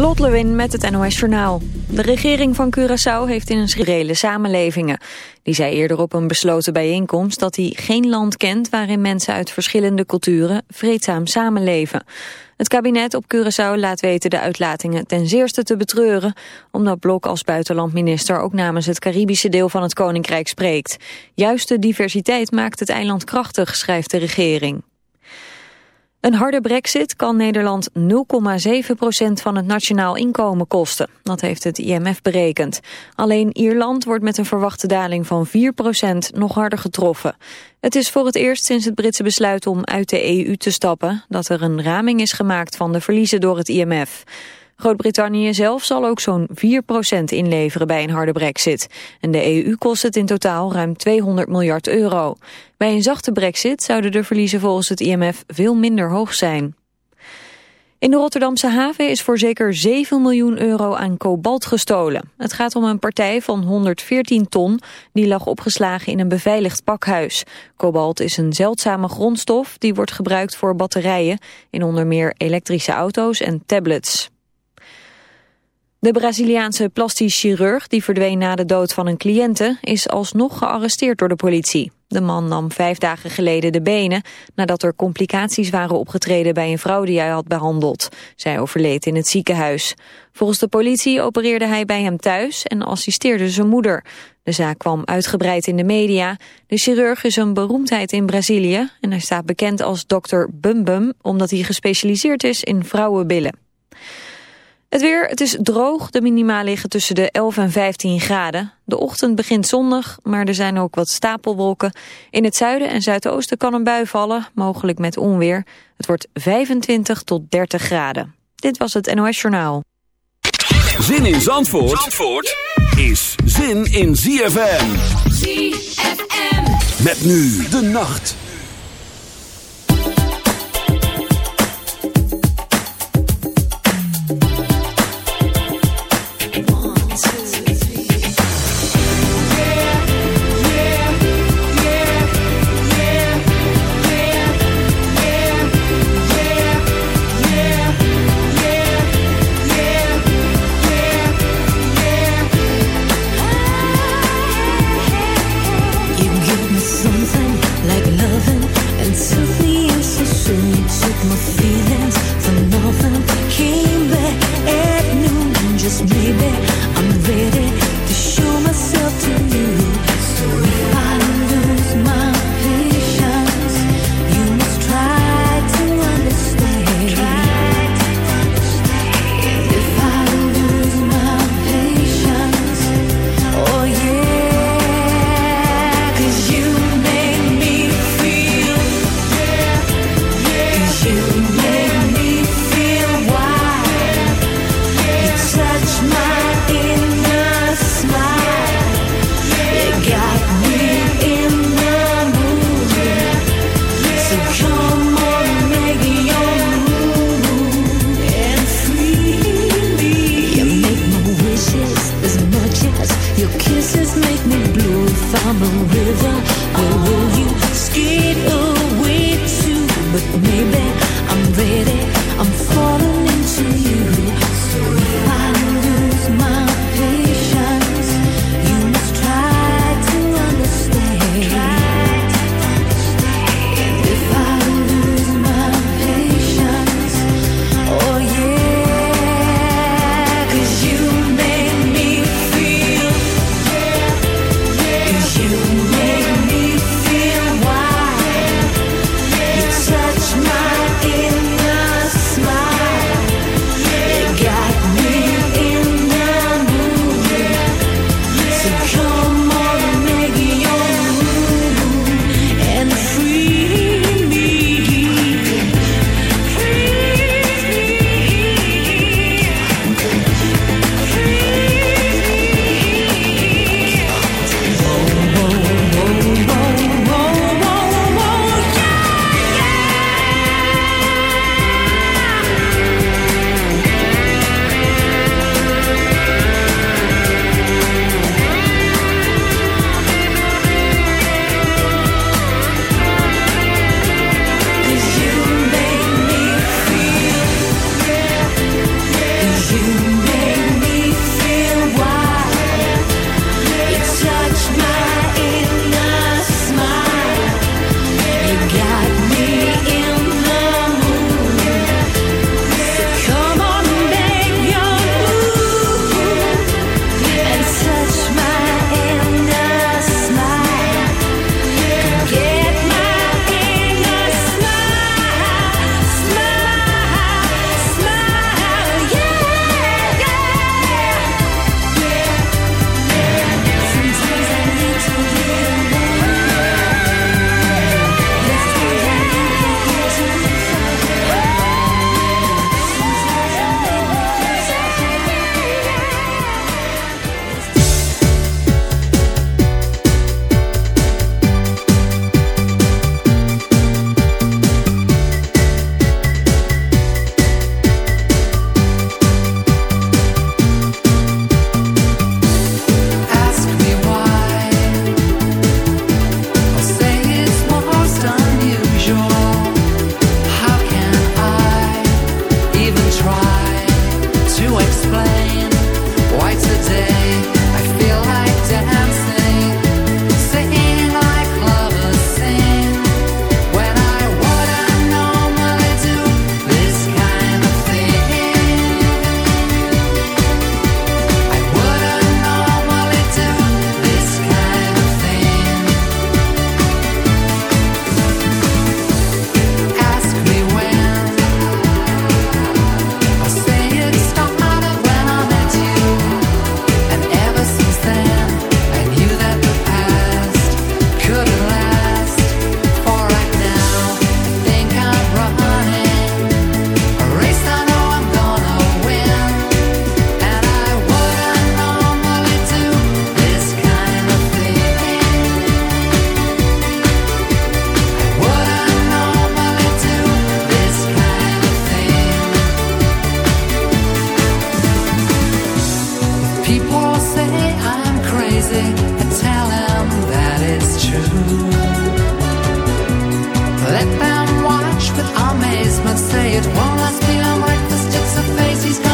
Lot Lewin met het NOS Journaal. De regering van Curaçao heeft in een schreeuwele samenlevingen. Die zei eerder op een besloten bijeenkomst dat hij geen land kent... waarin mensen uit verschillende culturen vreedzaam samenleven. Het kabinet op Curaçao laat weten de uitlatingen ten zeerste te betreuren... omdat Blok als buitenlandminister ook namens het Caribische deel van het Koninkrijk spreekt. Juist de diversiteit maakt het eiland krachtig, schrijft de regering. Een harde brexit kan Nederland 0,7% van het nationaal inkomen kosten. Dat heeft het IMF berekend. Alleen Ierland wordt met een verwachte daling van 4% nog harder getroffen. Het is voor het eerst sinds het Britse besluit om uit de EU te stappen... dat er een raming is gemaakt van de verliezen door het IMF. Groot-Brittannië zelf zal ook zo'n 4% inleveren bij een harde brexit. En de EU kost het in totaal ruim 200 miljard euro. Bij een zachte brexit zouden de verliezen volgens het IMF veel minder hoog zijn. In de Rotterdamse haven is voor zeker 7 miljoen euro aan kobalt gestolen. Het gaat om een partij van 114 ton die lag opgeslagen in een beveiligd pakhuis. Kobalt is een zeldzame grondstof die wordt gebruikt voor batterijen... in onder meer elektrische auto's en tablets. De Braziliaanse plastisch chirurg die verdween na de dood van een cliënte is alsnog gearresteerd door de politie. De man nam vijf dagen geleden de benen nadat er complicaties waren opgetreden bij een vrouw die hij had behandeld. Zij overleed in het ziekenhuis. Volgens de politie opereerde hij bij hem thuis en assisteerde zijn moeder. De zaak kwam uitgebreid in de media. De chirurg is een beroemdheid in Brazilië en hij staat bekend als dokter Bum Bum omdat hij gespecialiseerd is in vrouwenbillen. Het weer, het is droog. De minima liggen tussen de 11 en 15 graden. De ochtend begint zonnig, maar er zijn ook wat stapelwolken. In het zuiden en zuidoosten kan een bui vallen, mogelijk met onweer. Het wordt 25 tot 30 graden. Dit was het NOS Journaal. Zin in Zandvoort, Zandvoort is zin in ZFM. ZFM. Met nu de nacht.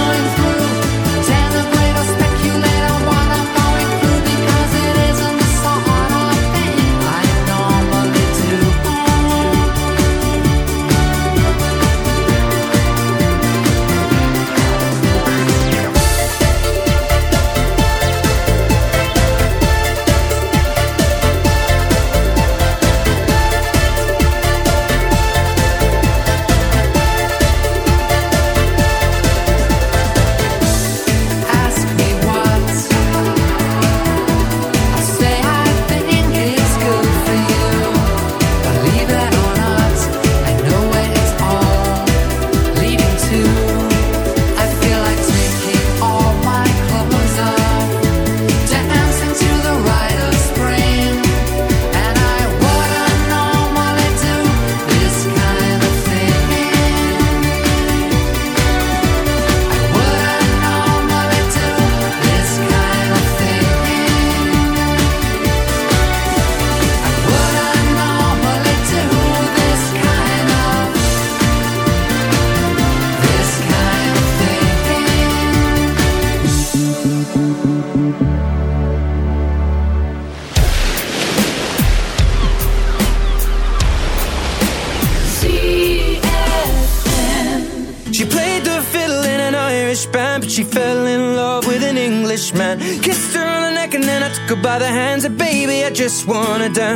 Just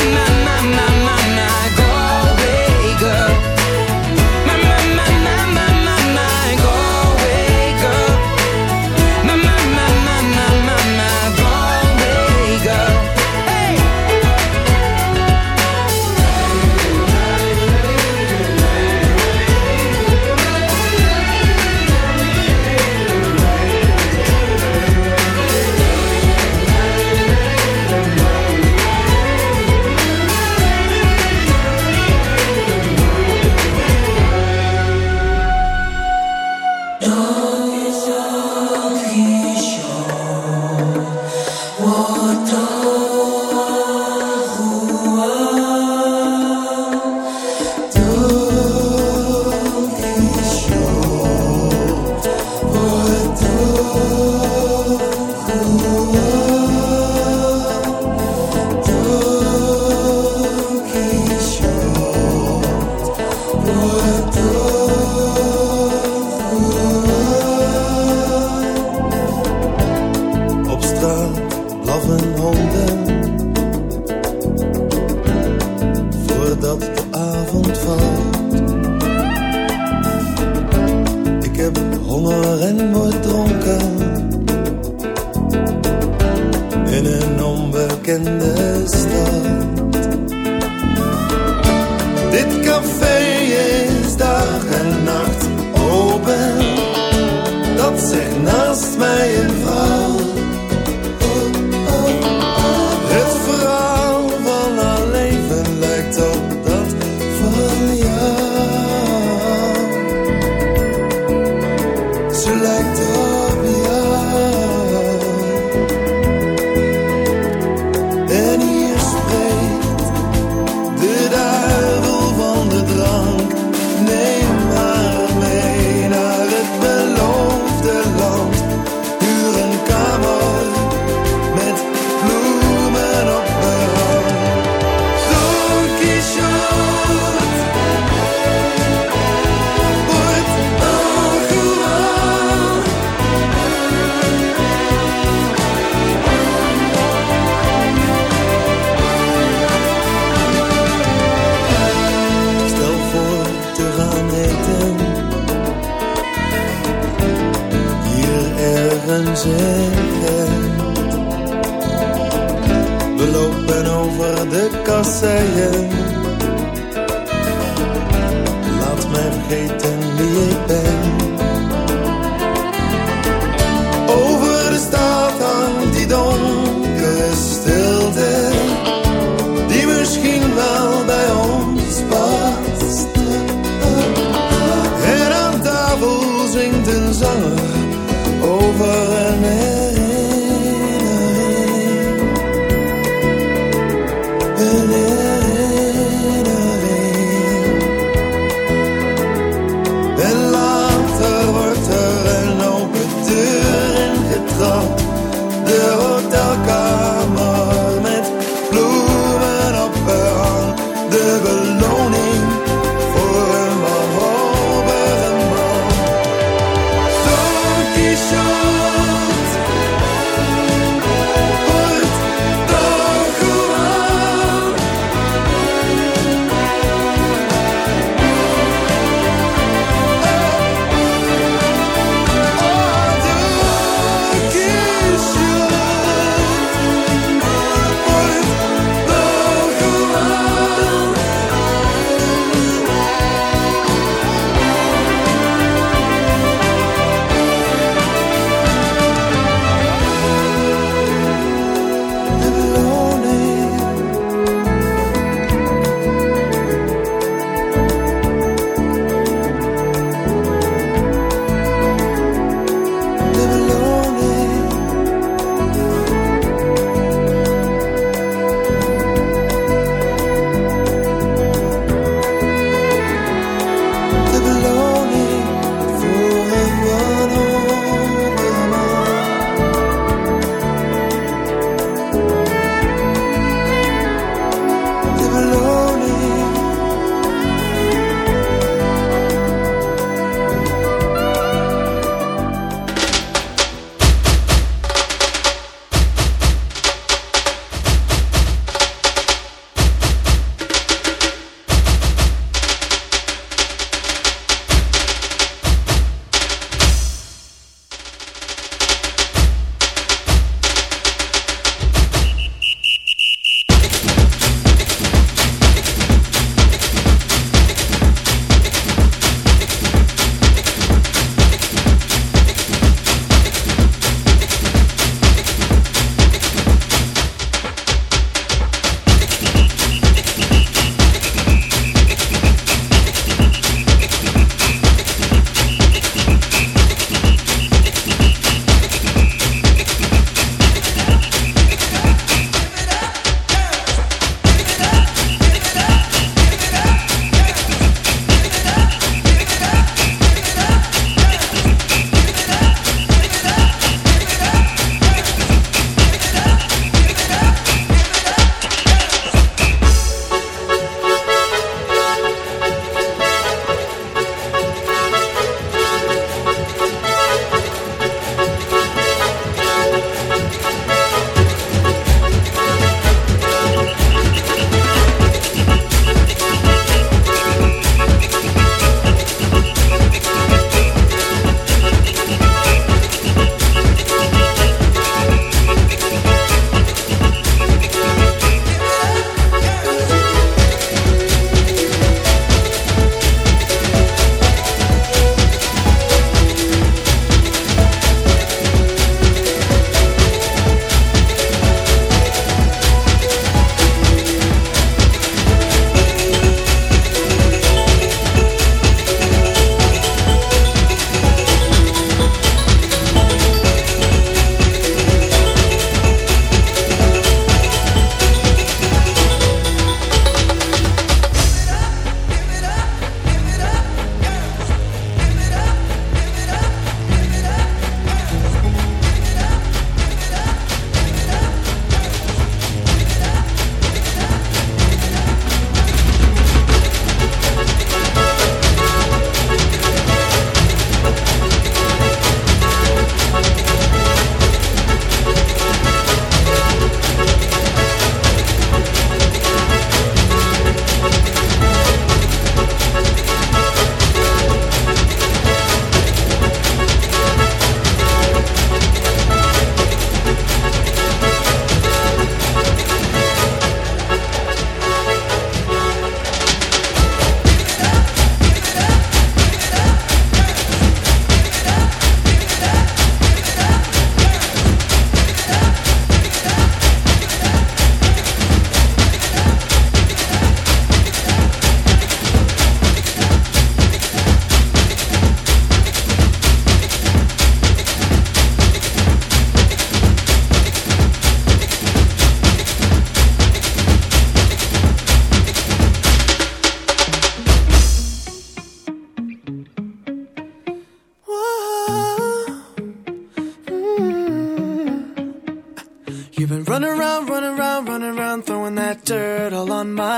My, my, my, my,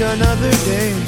another day.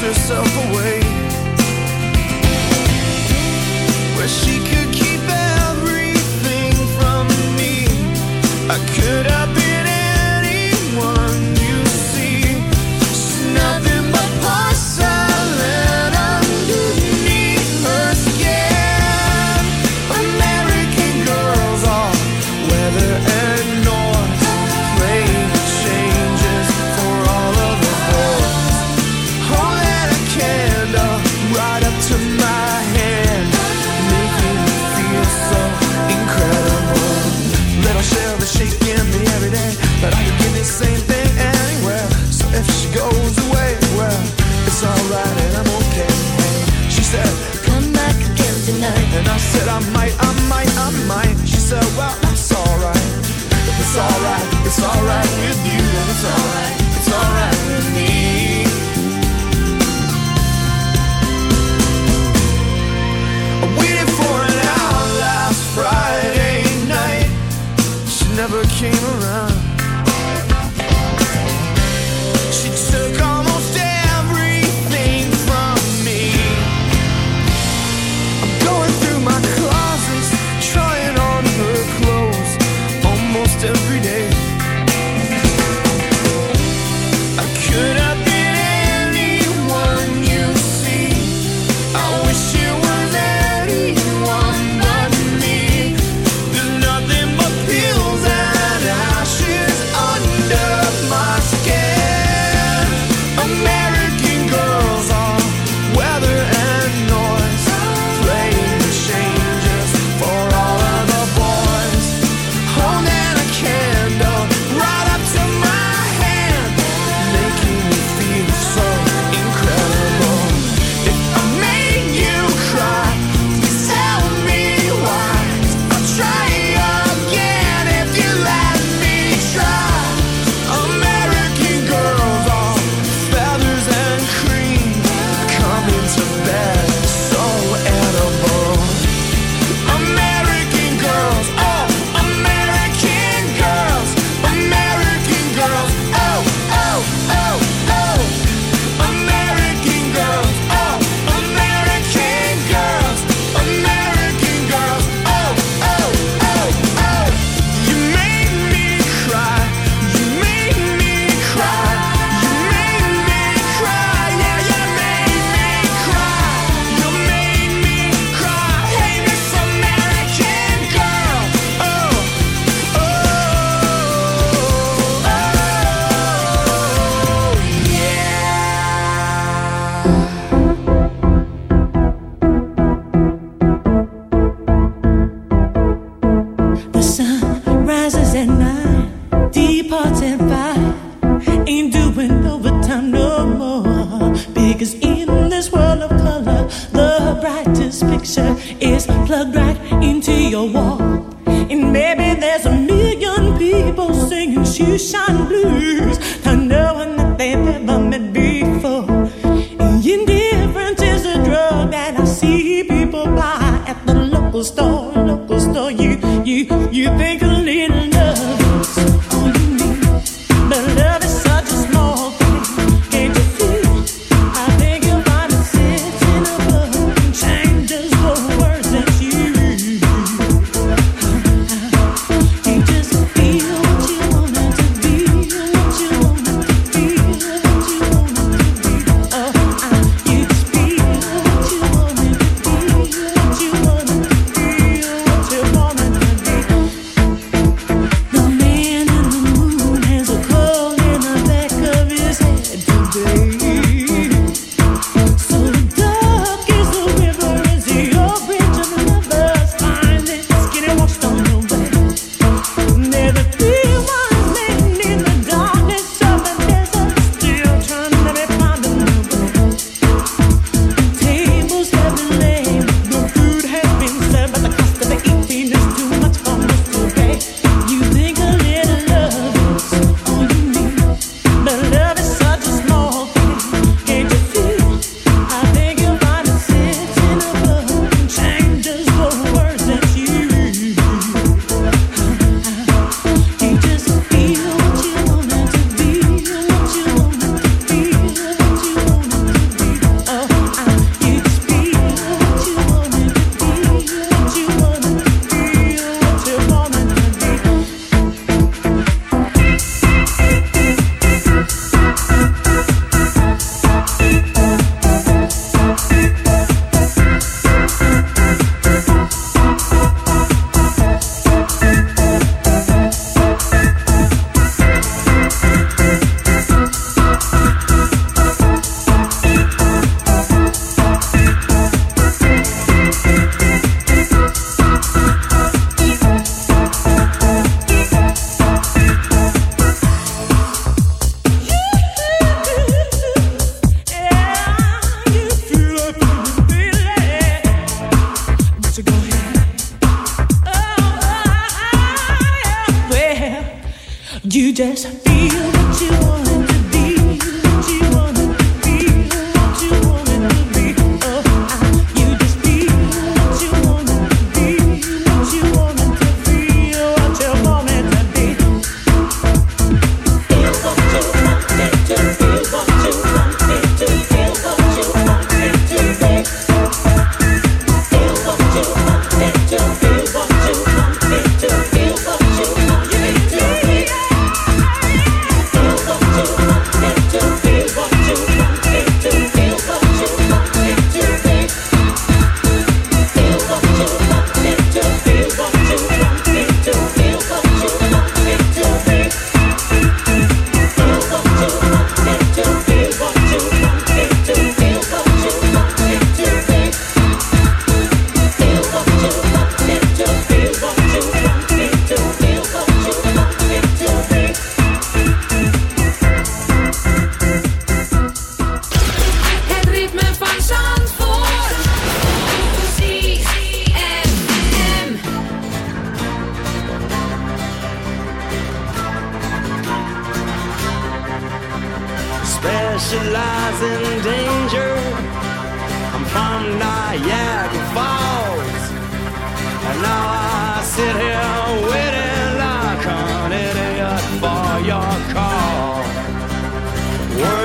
herself away.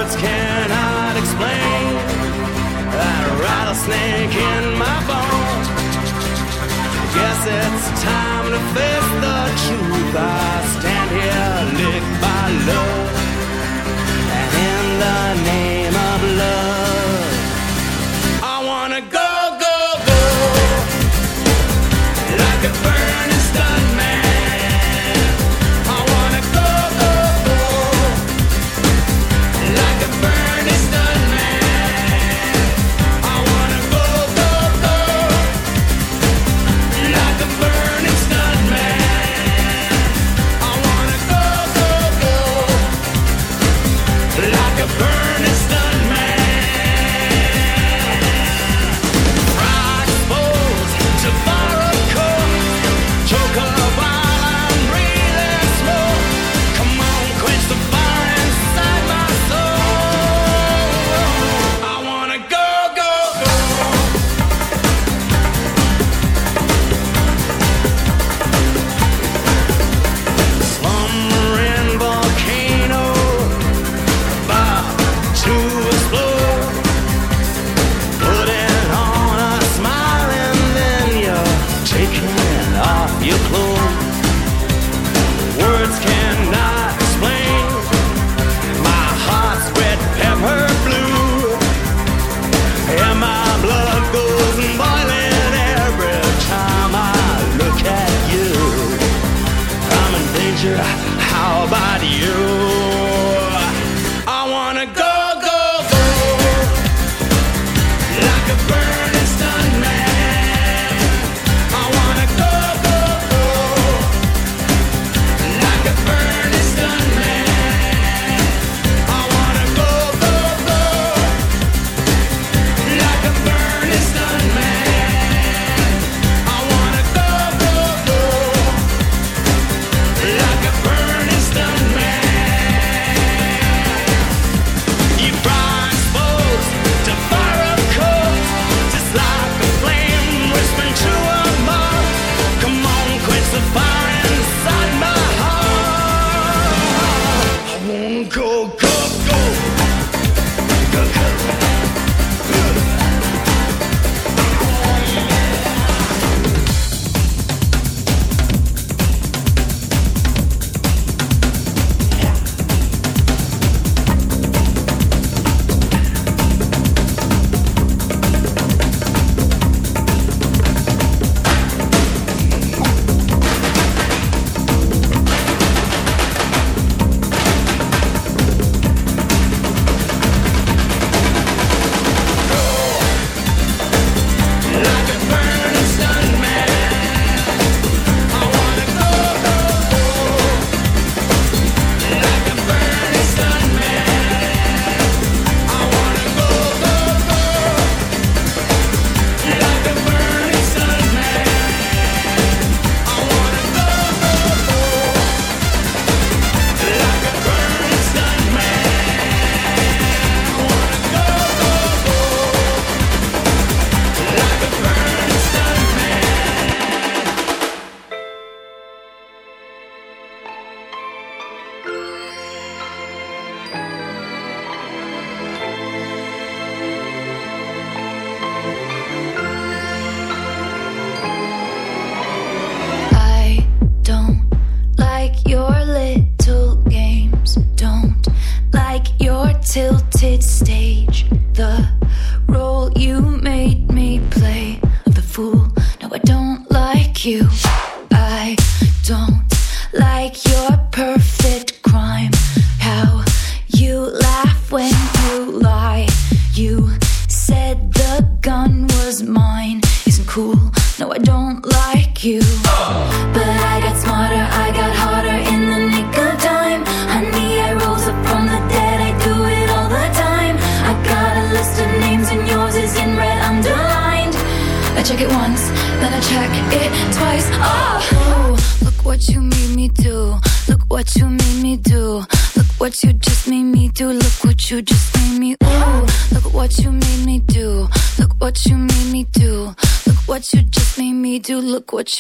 words cannot explain that rattlesnake in my bones. Guess it's time to face the truth. I stand here licked by love.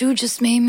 you just made me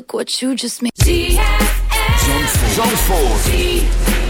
look what you just made. Zandvoort.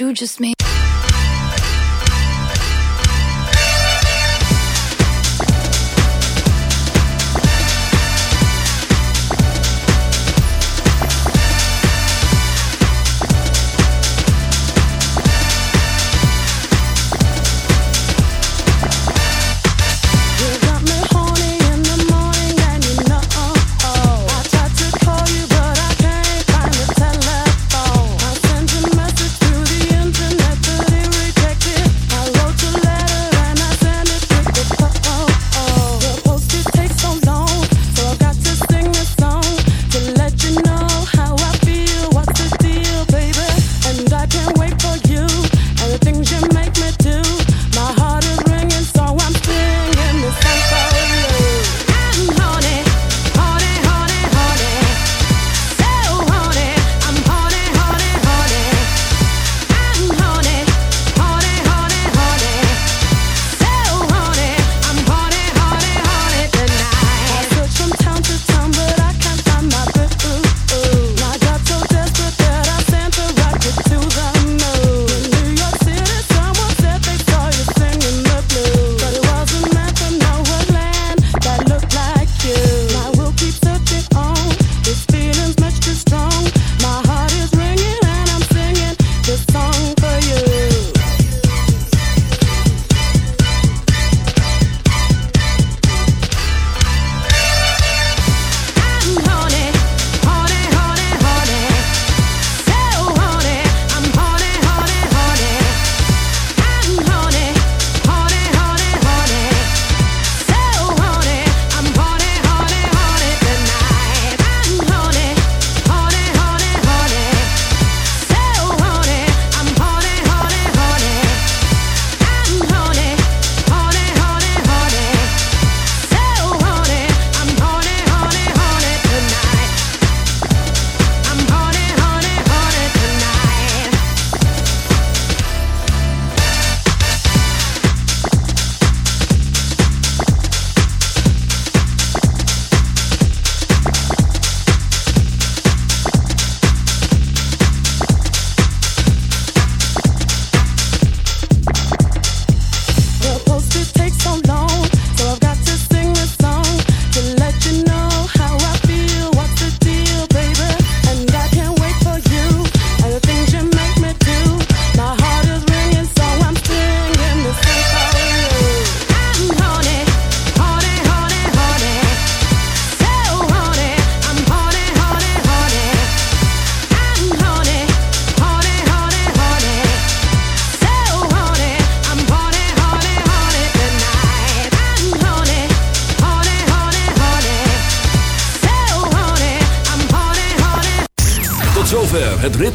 you just made.